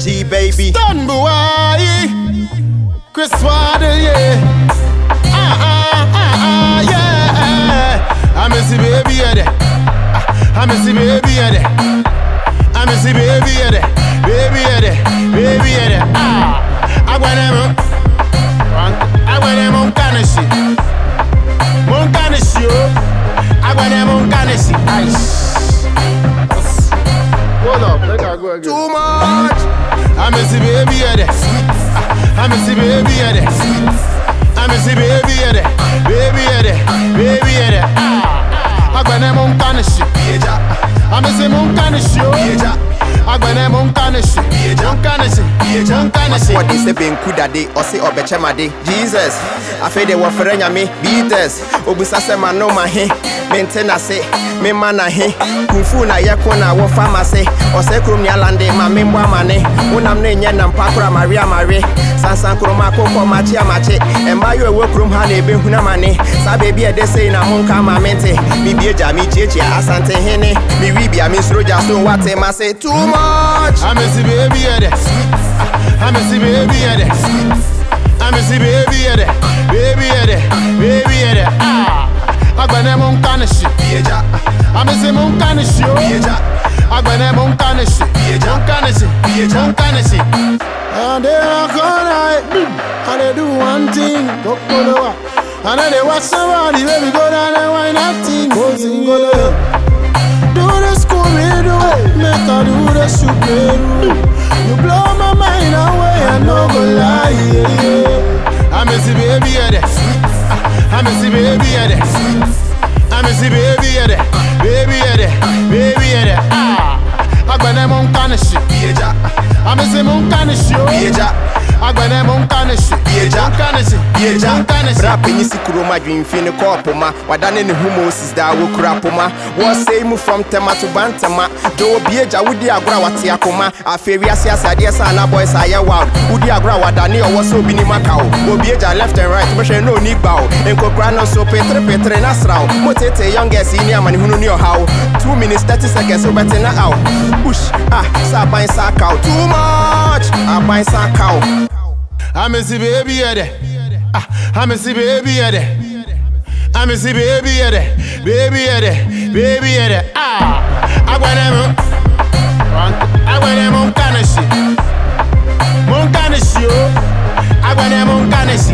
G baby. Done boy. Chris Waddle, yeah. Ah, ah, ah, ah, yeah. I miss the baby, yeah. Ah, I miss the baby, yeah. I miss the baby, yeah. Baby, yeah. Baby, again. Too much. I miss the baby, yeah. I miss the baby, yeah. I miss the baby, yeah. Baby, yeah. Baby, yeah. Ah, agbẹnẹ mo kánì sí. Bieja. I miss mo ń kánì sí o. Agbẹnẹ mo ń kánì sí. Mo ń kánì sí. Mo ń kánì sí. Wɔde sɛ benku dade ɔse ɔbɛkyɛmade jesus afei de wɔfrɛ nyame beaters obisa sɛ ma no ma mente nase mema na he. Kumfu na yɛko na wɔfa ma se ɔsɛ kurom nealande ma membɔ ama ne wonam ne nyɛ nampa kora mawe amawe sansan kurom akokɔ makye amakye ɛmma yɛ ɛwɔ kurom ha na ɛbɛhunu ama ne saa baabi a ɛde sei na monka ma mente mebie gya mekyiakyia asantehene mewi bia mensuro gya so wate ma se too much. I miss the baby, yeah. I miss the baby, miss the baby, yeah. Baby, agbẹnẹ mo ń kánì sí. Bieja. I miss mo ń kánì sí o. Bieja. agbẹnẹ mo ń kánì sí. Bieja. Mo ń kánì sí. Mo ń kánì sí. And they rock all night, and they do one thing, go go the wa. And then they watch somebody, baby, go down and wine that thing, go sing, go the. Do the Scooby Doo, make her do the super You blow my mind away, I no go lie, yeah, yeah. I miss the baby, yeah, I agbẹnẹ mo sí. Bieja. mo ń kánì sí. Bieja. mo ń kánì sí. Bra panyin si kurom adwemfi ne kɔɔ poma wadane ne ho moses daa wɔkura poma wɔsɛe mu fam ntɛma to bantama gye wɔ bieagya wodi agorɔ a wate akoma afei wiase ase adeɛ sa ana boys ayɛ wild wodi agorɔ a wadane ɔwɔ sɛ obi nim aka wo wɔ biagya left and right bɛhwɛ ne ɔni gba wo nkokora no nso peterepetere na sra wo motete youngers yi ne amanehunu ne ɔhaw 2 minutes 30 seconds wobɛte na aw bush ah sɛ aban sa too much aban sa aka wo I miss the baby, yeah, ah, I miss the baby, yeah. I miss the baby, yeah, baby, yeah, baby, yeah. Ah, agbẹnẹ mo, agbẹnẹ mo ń kánì sí. Mo ń kánì sí o. Agbẹnẹ mo ń kánì sí.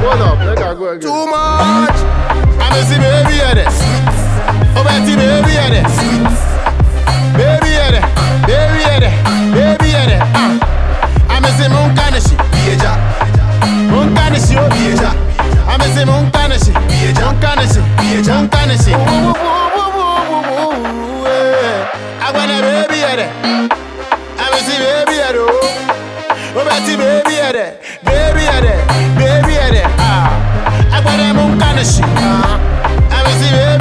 Hold up, let her go again. too much I miss the baby, yeah. Oh, Betty, baby, yeah. Baby, yo viajar. A mí se me un canese, viajar, un canese, viajar, un canese. I want a baby at it. I miss it, baby at it. Oh, Betty, baby at it. Baby at it. Baby at it. Ah, I wanna moon canese. Ah, I miss it, baby.